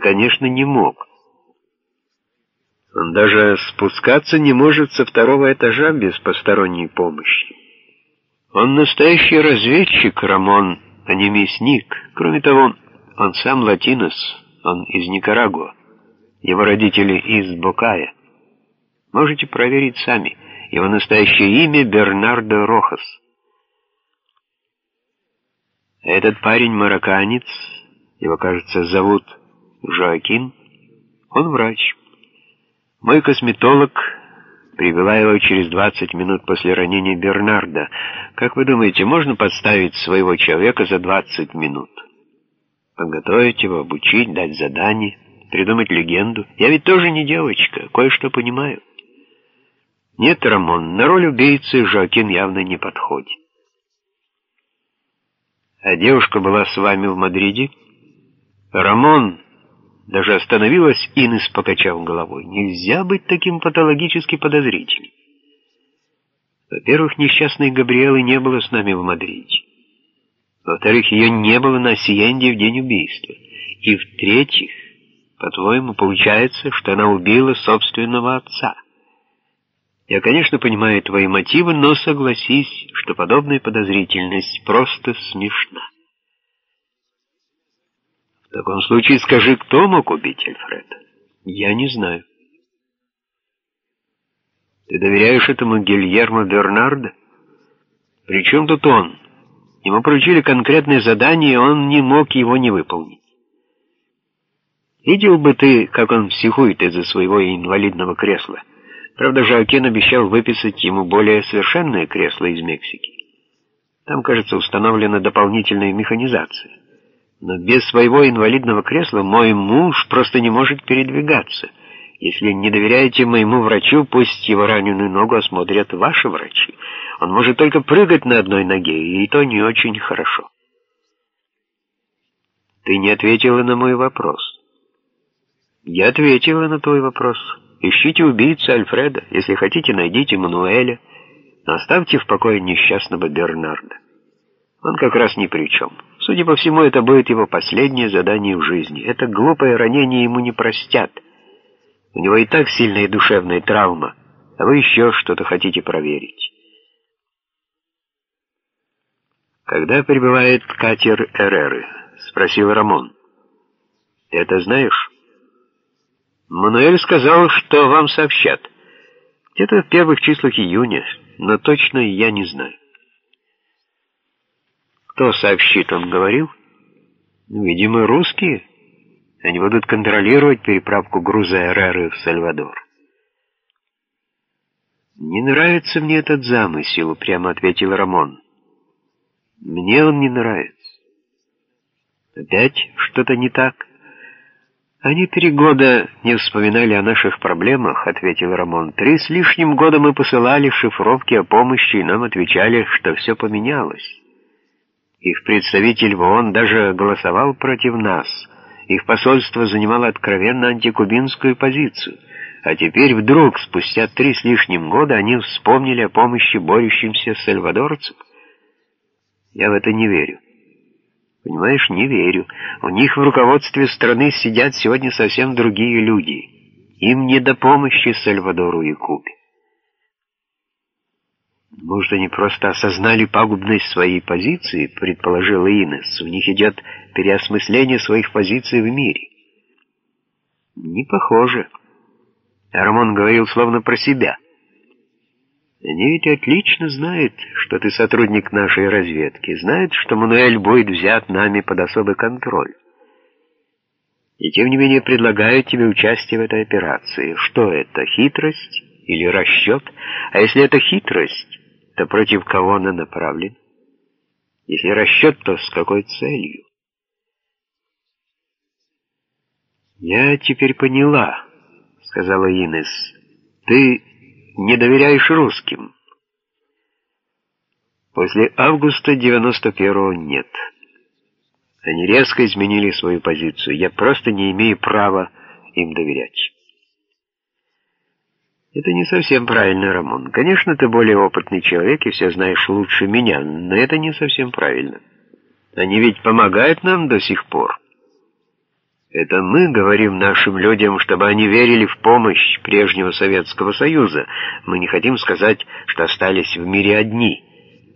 конечно, не мог. Он даже спускаться не может со второго этажа без посторонней помощи. Он настоящий разведчик, Рамон, а не мясник. Кроме того, он сам латинос, он из Никарагуа. Его родители из Бокая. Можете проверить сами. Его настоящее имя Бернардо Рохас. Этот парень марокканец, его, кажется, зовут Жоакин, он врач. Мой косметолог привела его через 20 минут после ранения Бернарда. Как вы думаете, можно подставить своего человека за 20 минут? Подготовить его, обучить, дать задание, придумать легенду. Я ведь тоже не девочка, кое-что понимаю. Нет, Рамон, на роль убийцы Жоакин явно не подходит. А девушка была с вами в Мадриде? Рамон даже остановилась, Инес покачав головой. Нельзя быть таким патологически подозрительным. Во-первых, несчастной Габриэлы не было с нами в Мадриде. Во-вторых, ее не было на Сиенде в день убийства. И в-третьих, по-твоему, получается, что она убила собственного отца. Я, конечно, понимаю твои мотивы, но согласись, что подобная подозрительность просто смешна. В таком случае скажи, кто мог убить Альфреда? Я не знаю. Ты доверяешь этому Гильермо Бернардо? При чем тут он? Ему поручили конкретное задание, и он не мог его не выполнить. Видел бы ты, как он психует из-за своего инвалидного кресла. Правда, Жоакен обещал выписать ему более совершенное кресло из Мексики. Там, кажется, установлена дополнительная механизация. Но без своего инвалидного кресла мой муж просто не может передвигаться. Если не доверяете моему врачу, пусть его раненую ногу осмотрят ваши врачи. Он может только прыгать на одной ноге, и то не очень хорошо. Ты не ответила на мой вопрос. Я ответила на твой вопрос. Ищите убийцу Альфреда. Если хотите, найдите Мануэля. Но оставьте в покое несчастного Бернарда. Он как раз ни при чем. Судя по всему, это будет его последнее задание в жизни. Это глупое ранение ему не простят. У него и так сильная душевная травма, а вы еще что-то хотите проверить. «Когда прибывает катер Эреры?» — спросил Рамон. «Ты это знаешь?» «Мануэль сказал, что вам сообщат. Где-то в первых числах июня, но точно я не знаю». Кто сообщит, он говорил? Ну, видимо, русские. Они будут контролировать переправку груза Эреры в Сальвадор. «Не нравится мне этот замысел», — прямо ответил Рамон. «Мне он не нравится». «Опять что-то не так?» «Они три года не вспоминали о наших проблемах», — ответил Рамон. «Три с лишним года мы посылали шифровки о помощи, и нам отвечали, что все поменялось». Их представитель в ООН даже голосовал против нас. Их посольство занимало откровенно антикубинскую позицию. А теперь вдруг, спустя три с лишним года, они вспомнили о помощи борющимся сальвадорцам. Я в это не верю. Понимаешь, не верю. У них в руководстве страны сидят сегодня совсем другие люди. Им не до помощи Сальвадору и Кубе. Может, они просто осознали пагубность своей позиции, предположила Инес. У них идет переосмысление своих позиций в мире. Не похоже. Рамон говорил словно про себя. Они ведь отлично знают, что ты сотрудник нашей разведки, знают, что Мануэль будет взят нами под особый контроль. И тем не менее предлагают тебе участие в этой операции. Что это, хитрость или расчет? А если это хитрость, то против кого она направлена? Если расчет, то с какой целью? «Я теперь поняла», — сказала Инес. «Ты не доверяешь русским». После августа 91-го нет. Они резко изменили свою позицию. Я просто не имею права им доверять. Это не совсем правильно, Рамон. Конечно, ты более опытный человек и все знаешь лучше меня, но это не совсем правильно. Они ведь помогают нам до сих пор. Это мы говорим нашим людям, чтобы они верили в помощь прежнего Советского Союза. Мы не хотим сказать, что остались в мире одни.